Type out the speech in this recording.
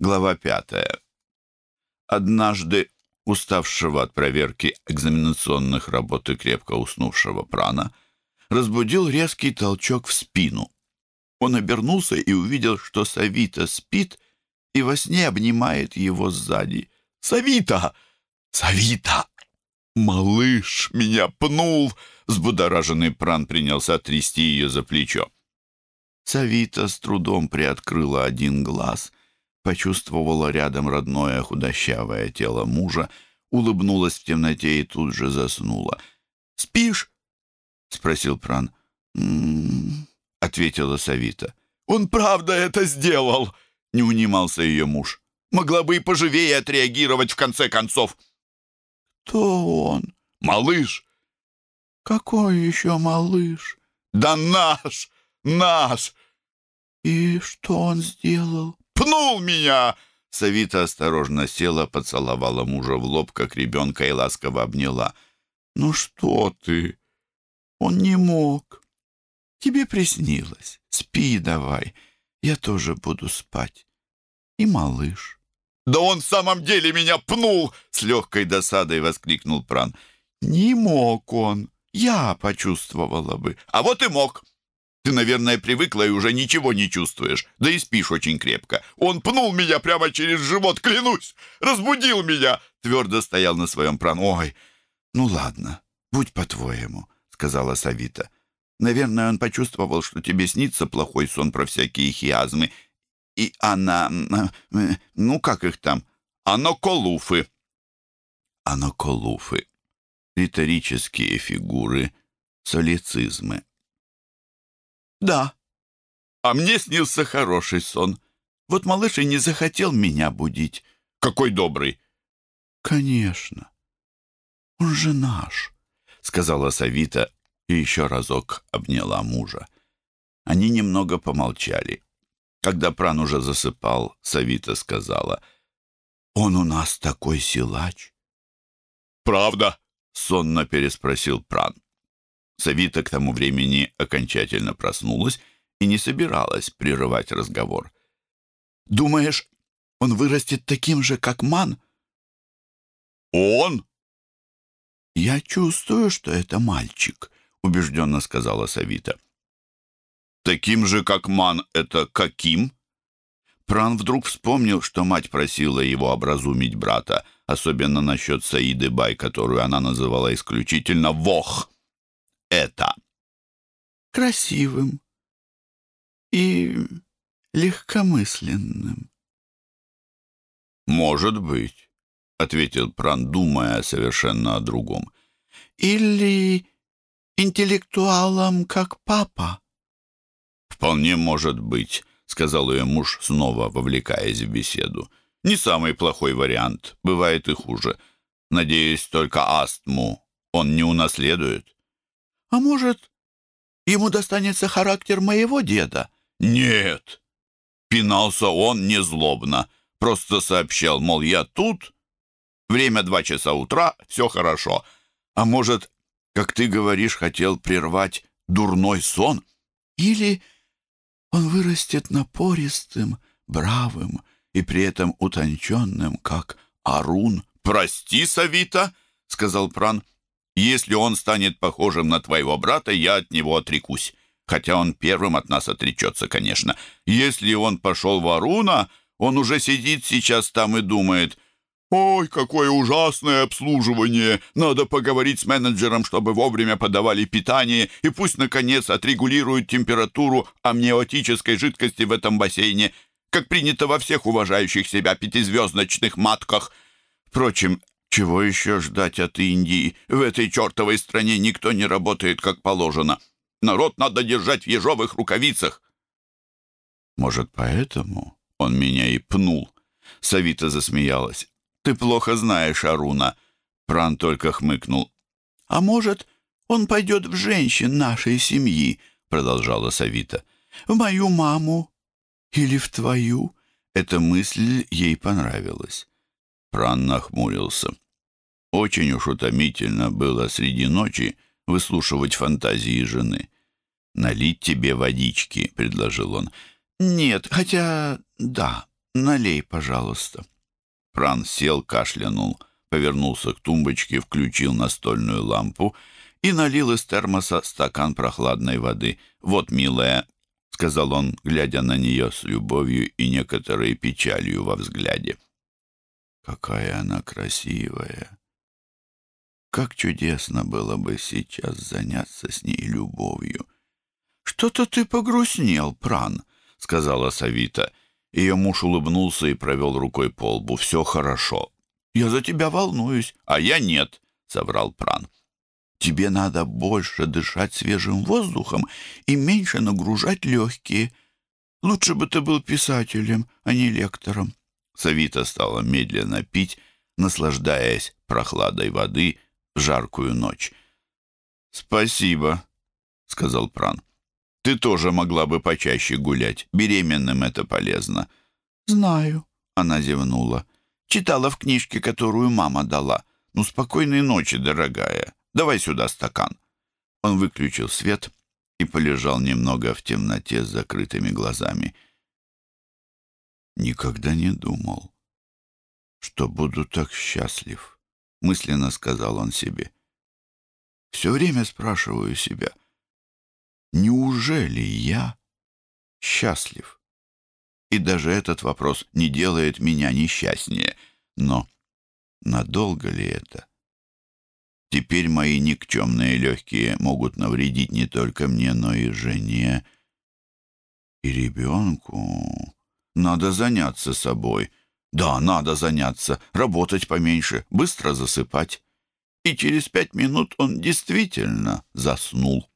Глава пятая. Однажды уставшего от проверки экзаменационных работ и крепко уснувшего прана разбудил резкий толчок в спину. Он обернулся и увидел, что Савита спит и во сне обнимает его сзади. «Савита! Савита!» «Малыш меня пнул!» Взбудораженный пран принялся трясти ее за плечо. Савита с трудом приоткрыла один глаз, почувствовала рядом родное худощавое тело мужа, улыбнулась в темноте и тут же заснула. «Спишь?» — спросил Пран. «М-м-м», ответила Савита. «Он правда это сделал!» — не унимался ее муж. «Могла бы и поживее отреагировать в конце концов!» «Кто он?» «Малыш!» «Какой еще малыш?» «Да наш! Наш!» «И что он сделал?» «Пнул меня!» Савита осторожно села, поцеловала мужа в лоб, как ребенка, и ласково обняла. «Ну что ты? Он не мог. Тебе приснилось. Спи давай. Я тоже буду спать. И малыш». «Да он в самом деле меня пнул!» — с легкой досадой воскликнул Пран. «Не мог он. Я почувствовала бы. А вот и мог. Ты, наверное, привыкла и уже ничего не чувствуешь. Да и спишь очень крепко. Он пнул меня прямо через живот, клянусь! Разбудил меня!» Твердо стоял на своем пран. «Ой, ну ладно, будь по-твоему», — сказала Савита. «Наверное, он почувствовал, что тебе снится плохой сон про всякие хиазмы. И она... Ну, как их там? Аноколуфы». Аноколуфы. Риторические фигуры. Солицизмы. «Да. А мне снился хороший сон. Вот малыш и не захотел меня будить. Какой добрый!» «Конечно. Он же наш», — сказала Савита и еще разок обняла мужа. Они немного помолчали. Когда Пран уже засыпал, Савита сказала, «Он у нас такой силач». «Правда?» — сонно переспросил Пран. Савита к тому времени окончательно проснулась и не собиралась прерывать разговор. «Думаешь, он вырастет таким же, как Ман?» «Он?» «Я чувствую, что это мальчик», — убежденно сказала Савита. «Таким же, как Ман, это каким?» Пран вдруг вспомнил, что мать просила его образумить брата, особенно насчет Саиды Бай, которую она называла исключительно «Вох» это? Красивым и легкомысленным. «Может быть», — ответил Пран, думая совершенно о другом. «Или интеллектуалом, как папа?» «Вполне может быть», — сказал ее муж, снова вовлекаясь в беседу. «Не самый плохой вариант, бывает и хуже. Надеюсь, только астму он не унаследует». А может, ему достанется характер моего деда? Нет. Пинался он незлобно. Просто сообщал, мол, я тут, время два часа утра, все хорошо. А может, как ты говоришь, хотел прервать дурной сон? Или он вырастет напористым, бравым и при этом утонченным, как Арун. «Прости, Савита», — сказал Пран, если он станет похожим на твоего брата, я от него отрекусь. Хотя он первым от нас отречется, конечно. Если он пошел в Аруна, он уже сидит сейчас там и думает, «Ой, какое ужасное обслуживание! Надо поговорить с менеджером, чтобы вовремя подавали питание, и пусть, наконец, отрегулируют температуру амниотической жидкости в этом бассейне, как принято во всех уважающих себя пятизвездочных матках». Впрочем, чего еще ждать от Индии? В этой чертовой стране никто не работает как положено. Народ надо держать в ежовых рукавицах. Может, поэтому он меня и пнул? Савита засмеялась. Ты плохо знаешь Аруна. Пран только хмыкнул. А может, он пойдет в женщин нашей семьи, продолжала Савита. В мою маму или в твою? Эта мысль ей понравилась. Пран нахмурился. Очень уж утомительно было среди ночи выслушивать фантазии жены. «Налить тебе водички», — предложил он. «Нет, хотя да, налей, пожалуйста». Пран сел, кашлянул, повернулся к тумбочке, включил настольную лампу и налил из термоса стакан прохладной воды. «Вот, милая», — сказал он, глядя на нее с любовью и некоторой печалью во взгляде. «Какая она красивая! Как чудесно было бы сейчас заняться с ней любовью!» «Что-то ты погрустнел, Пран», — сказала Савита. Ее муж улыбнулся и провел рукой по лбу. «Все хорошо. Я за тебя волнуюсь, а я нет», — соврал Пран. «Тебе надо больше дышать свежим воздухом и меньше нагружать легкие. Лучше бы ты был писателем, а не лектором». Савита стала медленно пить, наслаждаясь прохладой воды в жаркую ночь. «Спасибо», — сказал Пран. Ты тоже могла бы почаще гулять. Беременным это полезно». «Знаю», — она зевнула. «Читала в книжке, которую мама дала. Ну, спокойной ночи, дорогая. Давай сюда стакан». Он выключил свет и полежал немного в темноте с закрытыми глазами. «Никогда не думал, что буду так счастлив», — мысленно сказал он себе. «Все время спрашиваю себя, Неужели я счастлив? И даже этот вопрос не делает меня несчастнее. Но надолго ли это? Теперь мои никчемные легкие могут навредить не только мне, но и жене и ребенку. Надо заняться собой. Да, надо заняться, работать поменьше, быстро засыпать. И через пять минут он действительно заснул.